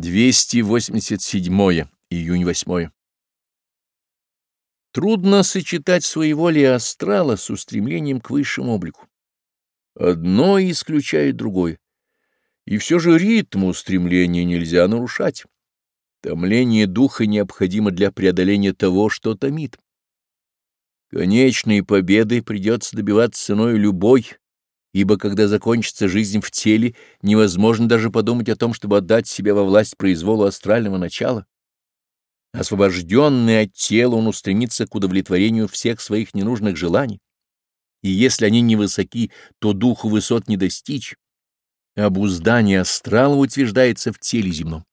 287 июнь 8. Трудно сочетать своеволие астрала с устремлением к высшему облику. Одно исключает другое. И все же ритму устремления нельзя нарушать. Томление духа необходимо для преодоления того, что томит. Конечной победы придется добиваться ценой любой, ибо когда закончится жизнь в теле, невозможно даже подумать о том, чтобы отдать себя во власть произволу астрального начала. Освобожденный от тела, он устремится к удовлетворению всех своих ненужных желаний. И если они невысоки, то духу высот не достичь. Обуздание астрала утверждается в теле земном.